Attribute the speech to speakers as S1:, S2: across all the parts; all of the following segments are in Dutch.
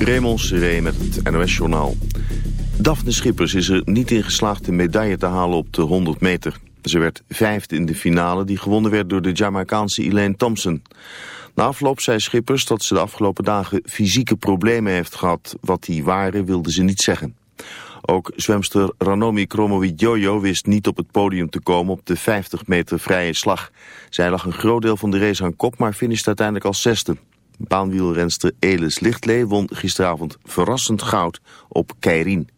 S1: Raymond Seré met het NOS-journaal. Daphne Schippers is er niet in geslaagd een medaille te halen op de 100 meter. Ze werd vijfde in de finale die gewonnen werd door de Jamaicaanse Elaine Thompson. Na afloop zei Schippers dat ze de afgelopen dagen fysieke problemen heeft gehad. Wat die waren wilde ze niet zeggen. Ook zwemster Ranomi Kromowidjojo wist niet op het podium te komen op de 50 meter vrije slag. Zij lag een groot deel van de race aan kop, maar finishte uiteindelijk als zesde. Baanwielrenster Elis Lichtlee won gisteravond verrassend goud op Keirin.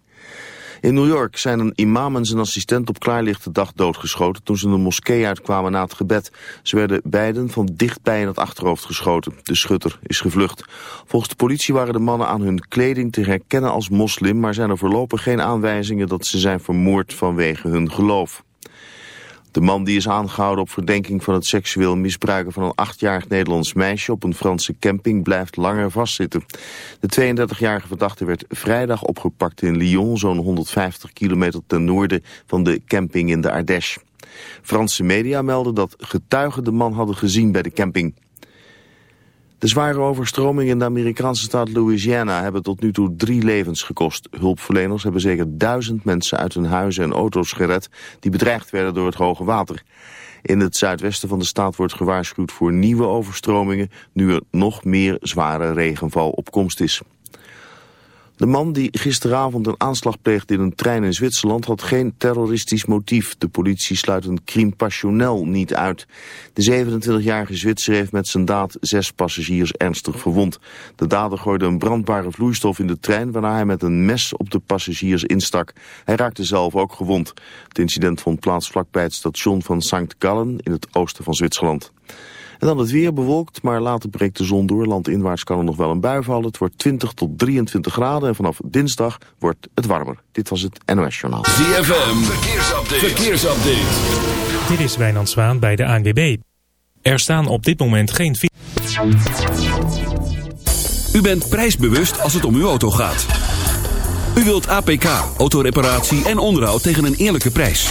S1: In New York zijn een imam en zijn assistent op klaarlichte dag doodgeschoten toen ze de moskee uitkwamen na het gebed. Ze werden beiden van dichtbij in het achterhoofd geschoten. De schutter is gevlucht. Volgens de politie waren de mannen aan hun kleding te herkennen als moslim, maar zijn er voorlopig geen aanwijzingen dat ze zijn vermoord vanwege hun geloof. De man die is aangehouden op verdenking van het seksueel misbruiken van een achtjarig Nederlands meisje op een Franse camping blijft langer vastzitten. De 32-jarige verdachte werd vrijdag opgepakt in Lyon, zo'n 150 kilometer ten noorden van de camping in de Ardèche. Franse media melden dat getuigen de man hadden gezien bij de camping. De zware overstromingen in de Amerikaanse staat Louisiana hebben tot nu toe drie levens gekost. Hulpverleners hebben zeker duizend mensen uit hun huizen en auto's gered die bedreigd werden door het hoge water. In het zuidwesten van de staat wordt gewaarschuwd voor nieuwe overstromingen nu er nog meer zware regenval op komst is. De man die gisteravond een aanslag pleegde in een trein in Zwitserland had geen terroristisch motief. De politie sluit een crime passionnel niet uit. De 27-jarige Zwitser heeft met zijn daad zes passagiers ernstig verwond. De dader gooide een brandbare vloeistof in de trein waarna hij met een mes op de passagiers instak. Hij raakte zelf ook gewond. Het incident vond plaats vlakbij het station van St. Gallen in het oosten van Zwitserland. En dan het weer bewolkt, maar later breekt de zon door. Landinwaarts kan er nog wel een bui vallen. Het wordt 20 tot 23 graden en vanaf dinsdag wordt het warmer. Dit was het NOS Journaal.
S2: ZFM, verkeersupdate. verkeersupdate.
S3: Dit is Wijnand Zwaan bij de ANWB. Er staan op dit moment geen...
S2: U bent prijsbewust als het om uw auto gaat. U wilt APK, autoreparatie en onderhoud tegen een eerlijke prijs.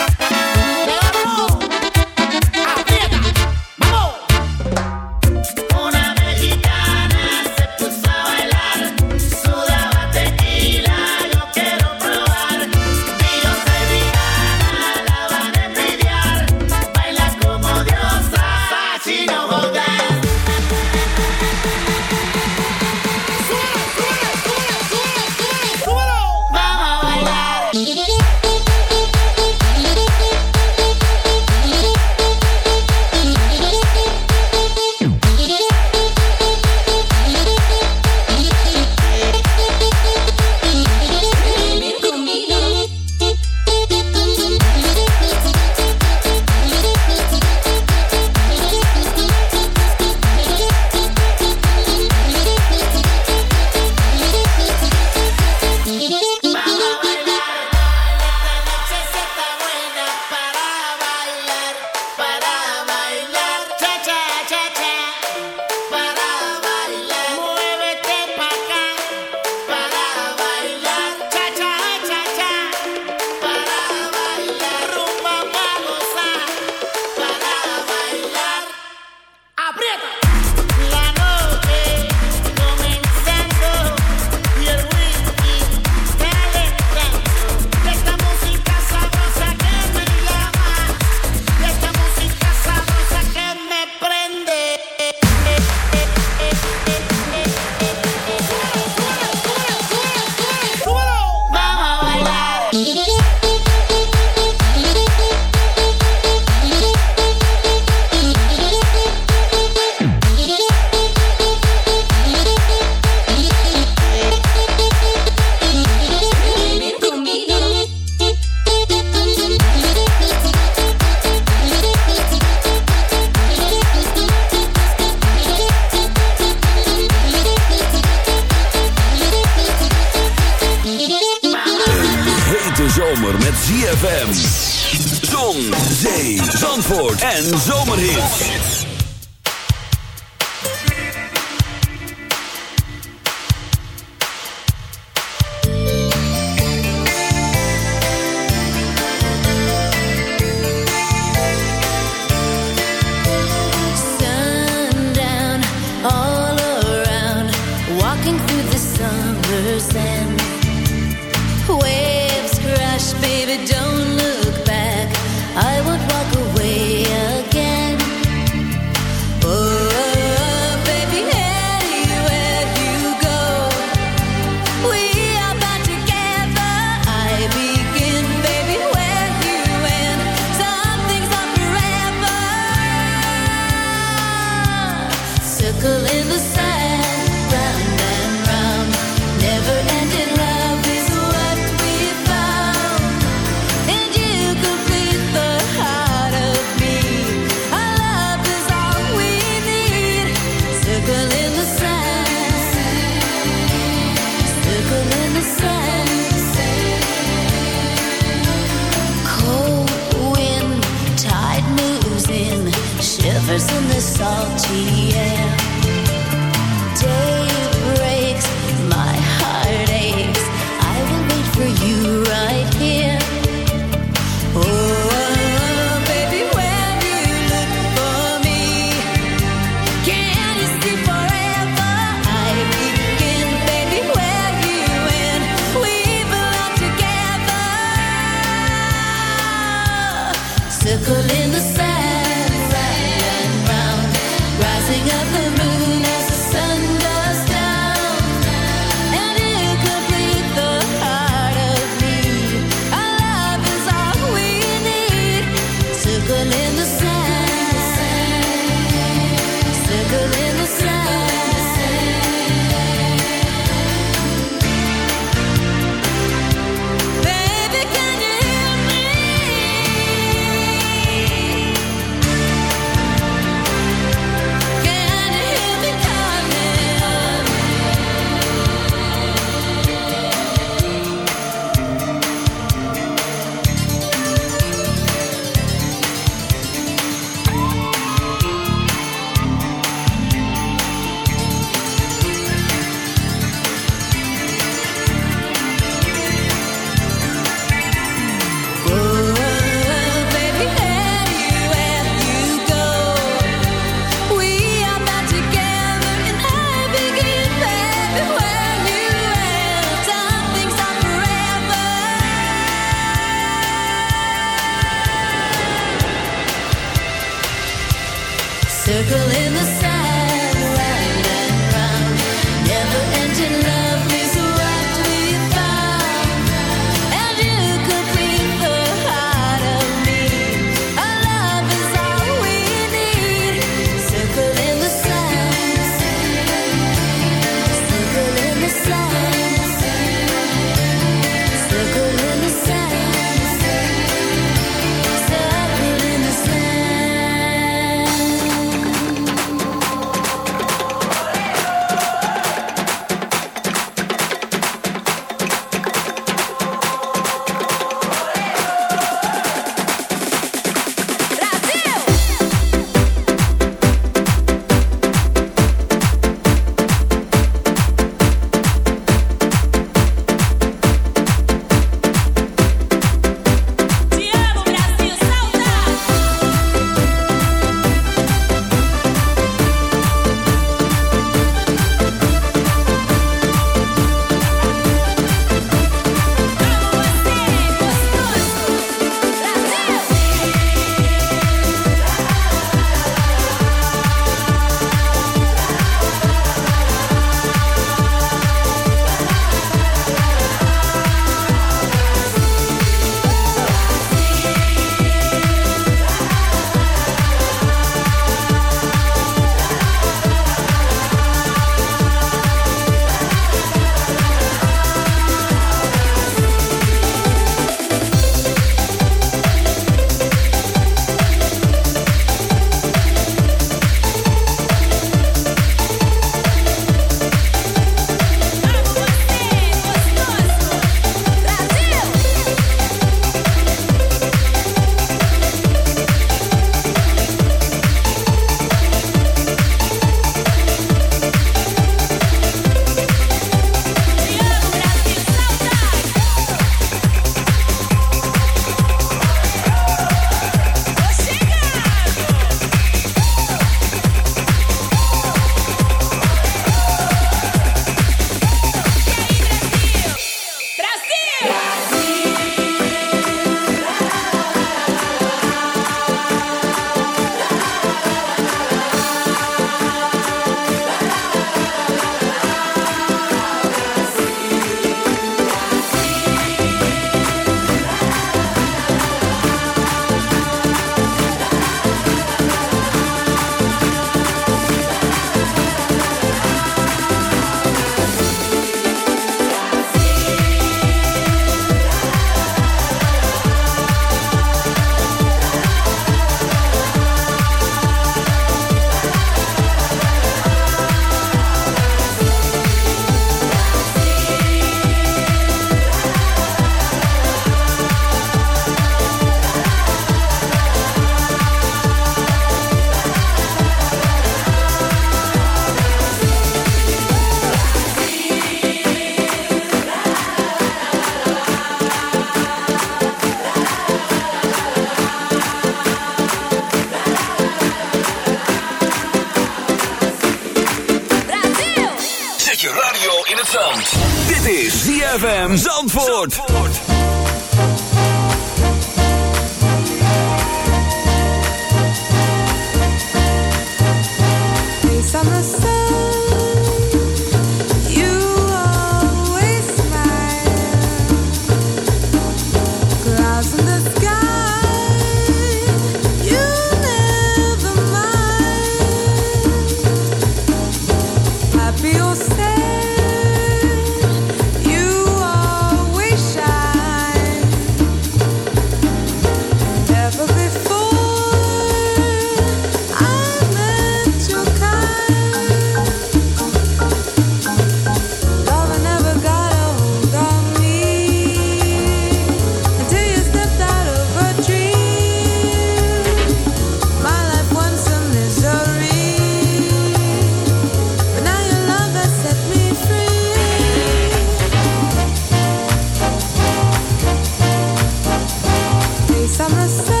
S4: summer
S5: sun.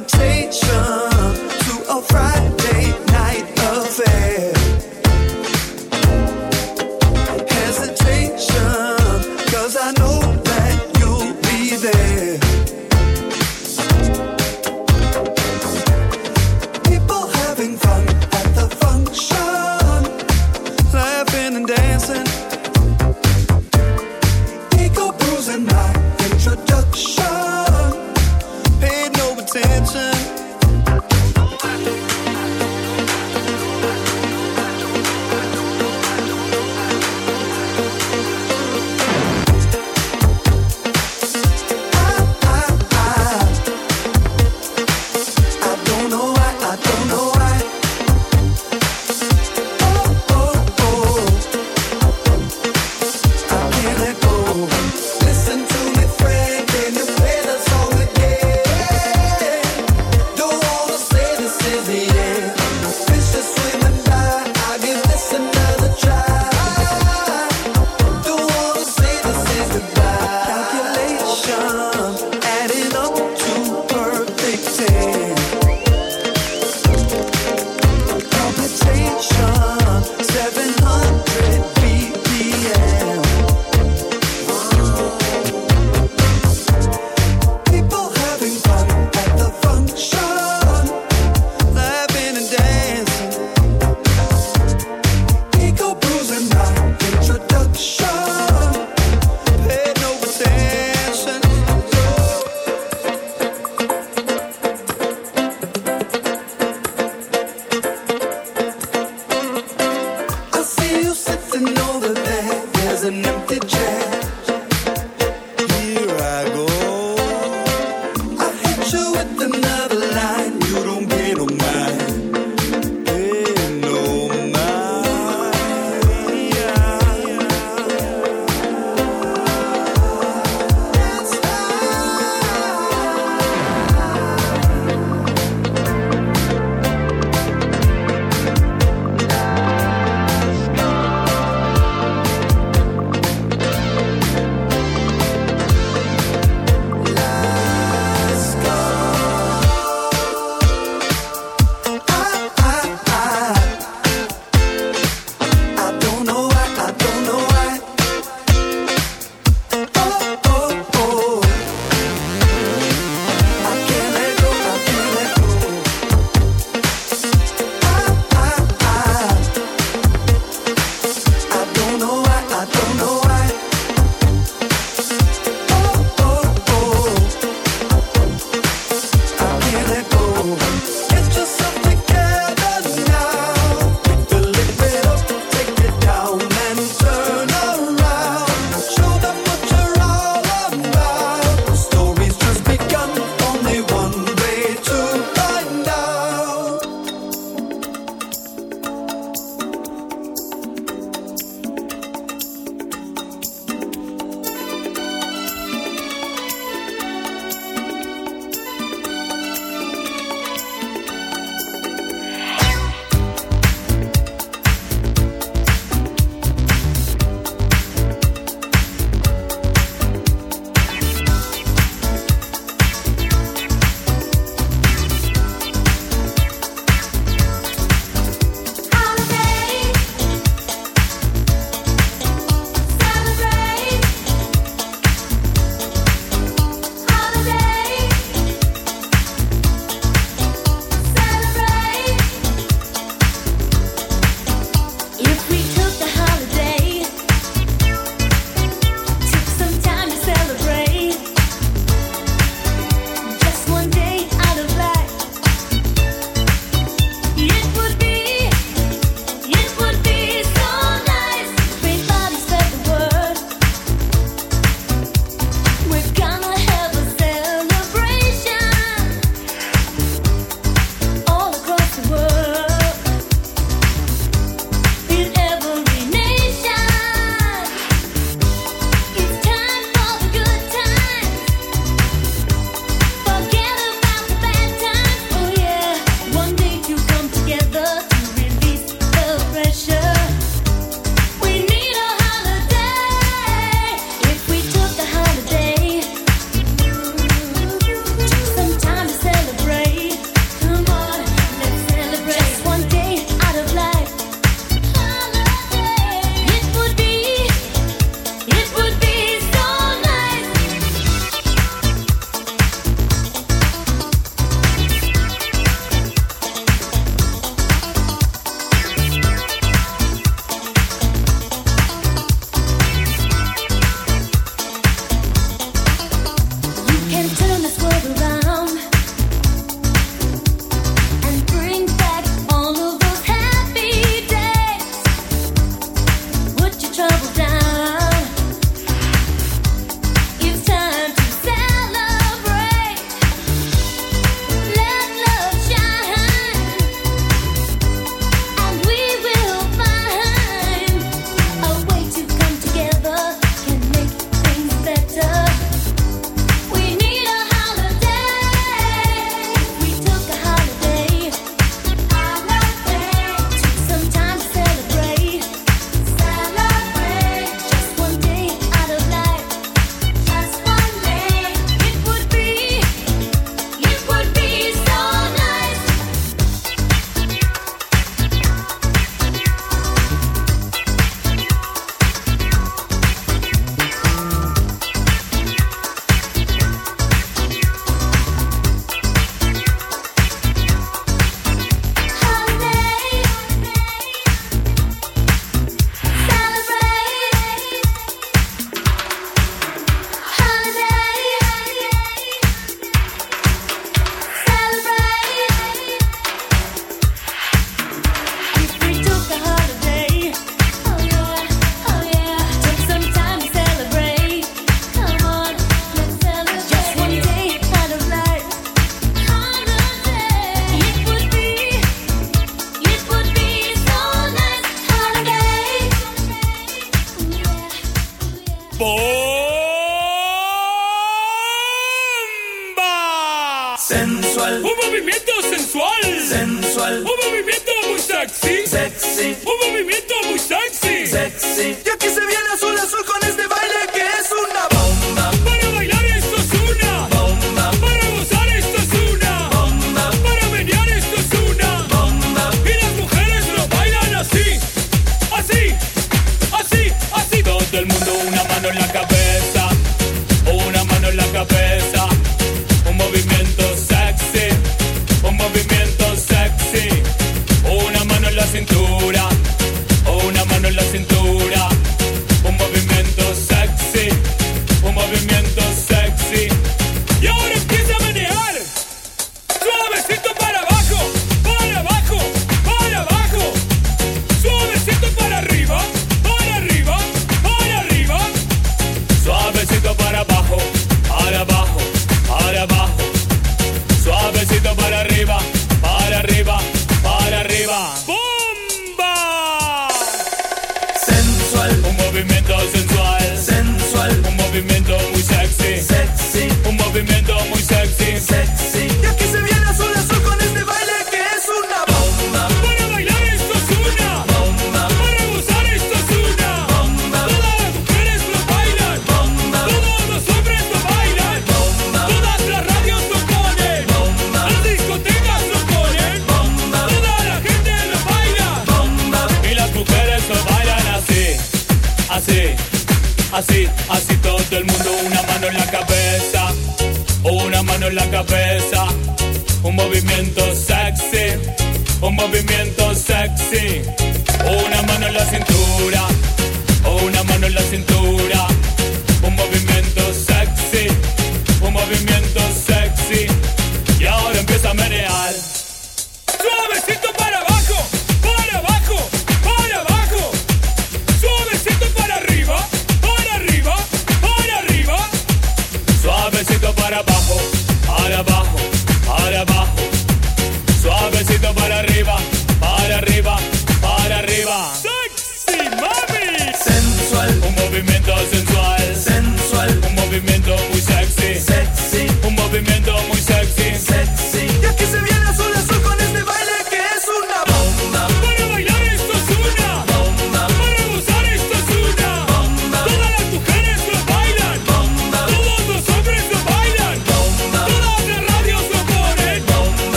S6: Invitation